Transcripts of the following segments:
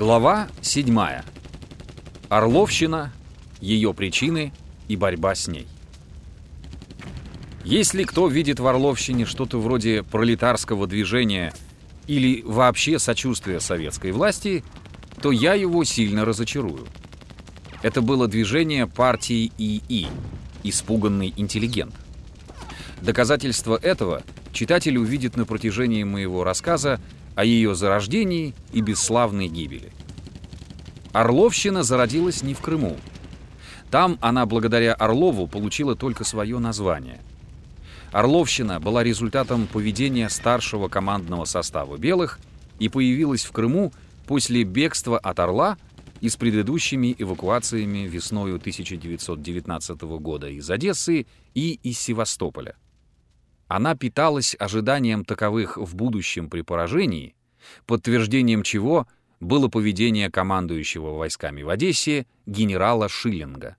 Глава 7. Орловщина, ее причины и борьба с ней. Если кто видит в Орловщине что-то вроде пролетарского движения или вообще сочувствия советской власти, то я его сильно разочарую. Это было движение партии ИИ «Испуганный интеллигент». Доказательство этого читатель увидит на протяжении моего рассказа о ее зарождении и бесславной гибели. Орловщина зародилась не в Крыму. Там она благодаря Орлову получила только свое название. Орловщина была результатом поведения старшего командного состава белых и появилась в Крыму после бегства от Орла и с предыдущими эвакуациями весною 1919 года из Одессы и из Севастополя. Она питалась ожиданием таковых в будущем при поражении, подтверждением чего было поведение командующего войсками в Одессе генерала Шиллинга.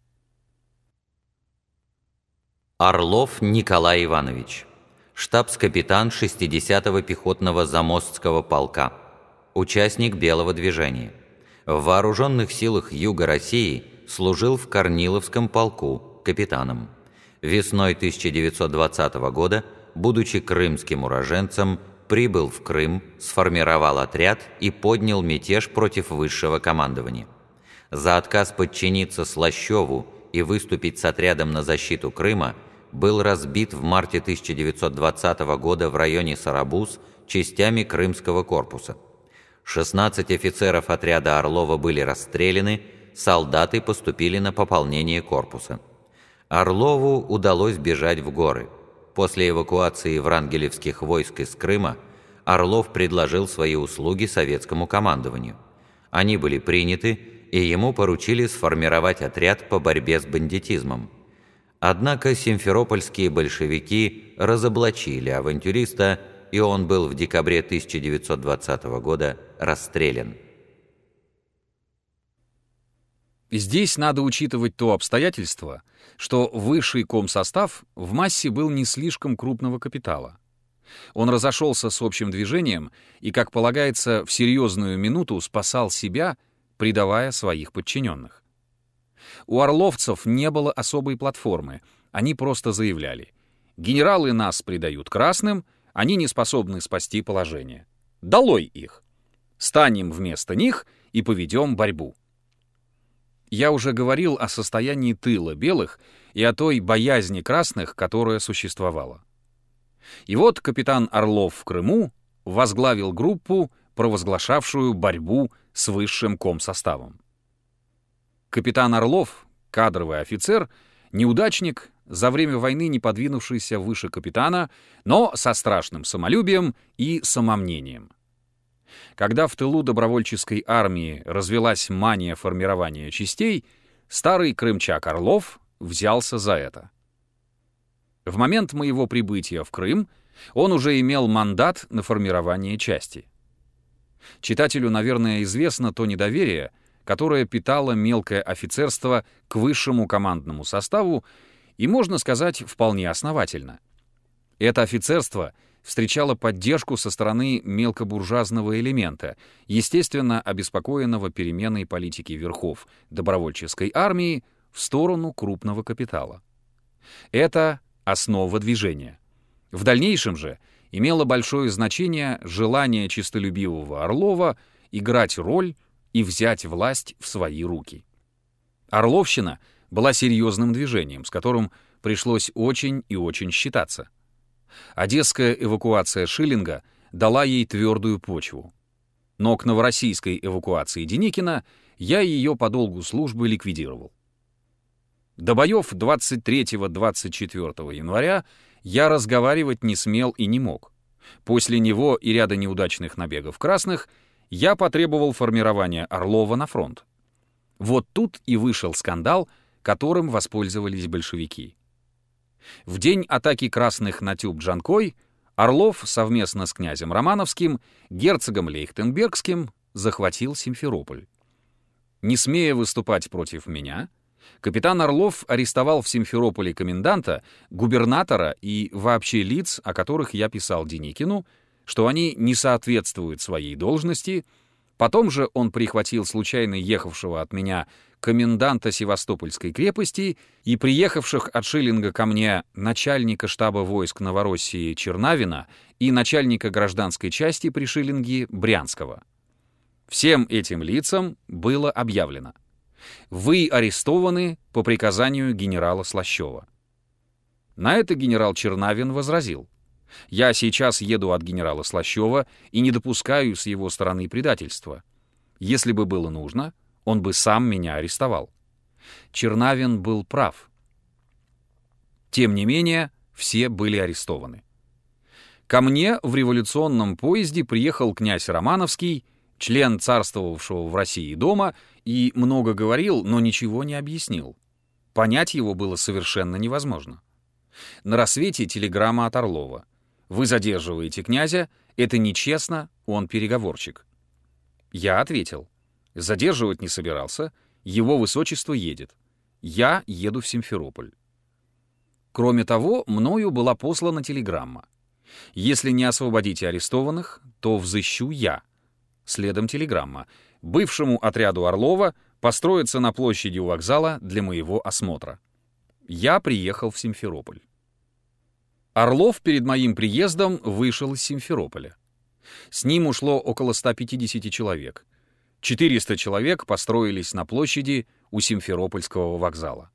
Орлов Николай Иванович, штабс-капитан 60-го пехотного Замостского полка, участник Белого движения. В вооруженных силах Юга России служил в Корниловском полку капитаном. Весной 1920 года – будучи крымским уроженцем, прибыл в Крым, сформировал отряд и поднял мятеж против высшего командования. За отказ подчиниться Слащеву и выступить с отрядом на защиту Крыма был разбит в марте 1920 года в районе Сарабуз частями Крымского корпуса. 16 офицеров отряда Орлова были расстреляны, солдаты поступили на пополнение корпуса. Орлову удалось бежать в горы – После эвакуации врангелевских войск из Крыма Орлов предложил свои услуги советскому командованию. Они были приняты, и ему поручили сформировать отряд по борьбе с бандитизмом. Однако симферопольские большевики разоблачили авантюриста, и он был в декабре 1920 года расстрелян. Здесь надо учитывать то обстоятельство, что высший комсостав в массе был не слишком крупного капитала. Он разошелся с общим движением и, как полагается, в серьезную минуту спасал себя, предавая своих подчиненных. У орловцев не было особой платформы, они просто заявляли «Генералы нас предают красным, они не способны спасти положение. Долой их! Станем вместо них и поведем борьбу». Я уже говорил о состоянии тыла белых и о той боязни красных, которая существовала. И вот капитан Орлов в Крыму возглавил группу, провозглашавшую борьбу с высшим комсоставом. Капитан Орлов, кадровый офицер, неудачник, за время войны не подвинувшийся выше капитана, но со страшным самолюбием и самомнением. Когда в тылу добровольческой армии развелась мания формирования частей, старый крымчак Орлов взялся за это. В момент моего прибытия в Крым он уже имел мандат на формирование части. Читателю, наверное, известно то недоверие, которое питало мелкое офицерство к высшему командному составу и, можно сказать, вполне основательно. Это офицерство — встречала поддержку со стороны мелкобуржуазного элемента, естественно обеспокоенного переменой политики верхов добровольческой армии в сторону крупного капитала. Это основа движения. В дальнейшем же имело большое значение желание чистолюбивого Орлова играть роль и взять власть в свои руки. Орловщина была серьезным движением, с которым пришлось очень и очень считаться — Одесская эвакуация Шиллинга дала ей твердую почву. Но к новороссийской эвакуации Деникина я ее по долгу службы ликвидировал. До боев 23-24 января я разговаривать не смел и не мог. После него и ряда неудачных набегов красных я потребовал формирования Орлова на фронт. Вот тут и вышел скандал, которым воспользовались большевики. В день атаки красных на тюб Джанкой Орлов совместно с князем Романовским, герцогом Лейхтенбергским захватил Симферополь. Не смея выступать против меня, капитан Орлов арестовал в Симферополе коменданта, губернатора и вообще лиц, о которых я писал Деникину, что они не соответствуют своей должности, Потом же он прихватил случайно ехавшего от меня коменданта Севастопольской крепости и приехавших от Шиллинга ко мне начальника штаба войск Новороссии Чернавина и начальника гражданской части при Шиллинге Брянского. Всем этим лицам было объявлено. Вы арестованы по приказанию генерала Слащева. На это генерал Чернавин возразил. Я сейчас еду от генерала Слащева и не допускаю с его стороны предательства. Если бы было нужно, он бы сам меня арестовал. Чернавин был прав. Тем не менее, все были арестованы. Ко мне в революционном поезде приехал князь Романовский, член царствовавшего в России дома, и много говорил, но ничего не объяснил. Понять его было совершенно невозможно. На рассвете телеграмма от Орлова. Вы задерживаете князя, это нечестно, он переговорщик. Я ответил. Задерживать не собирался, его высочество едет. Я еду в Симферополь. Кроме того, мною была послана телеграмма. Если не освободите арестованных, то взыщу я. Следом телеграмма. Бывшему отряду Орлова построиться на площади у вокзала для моего осмотра. Я приехал в Симферополь. Орлов перед моим приездом вышел из Симферополя. С ним ушло около 150 человек. 400 человек построились на площади у Симферопольского вокзала.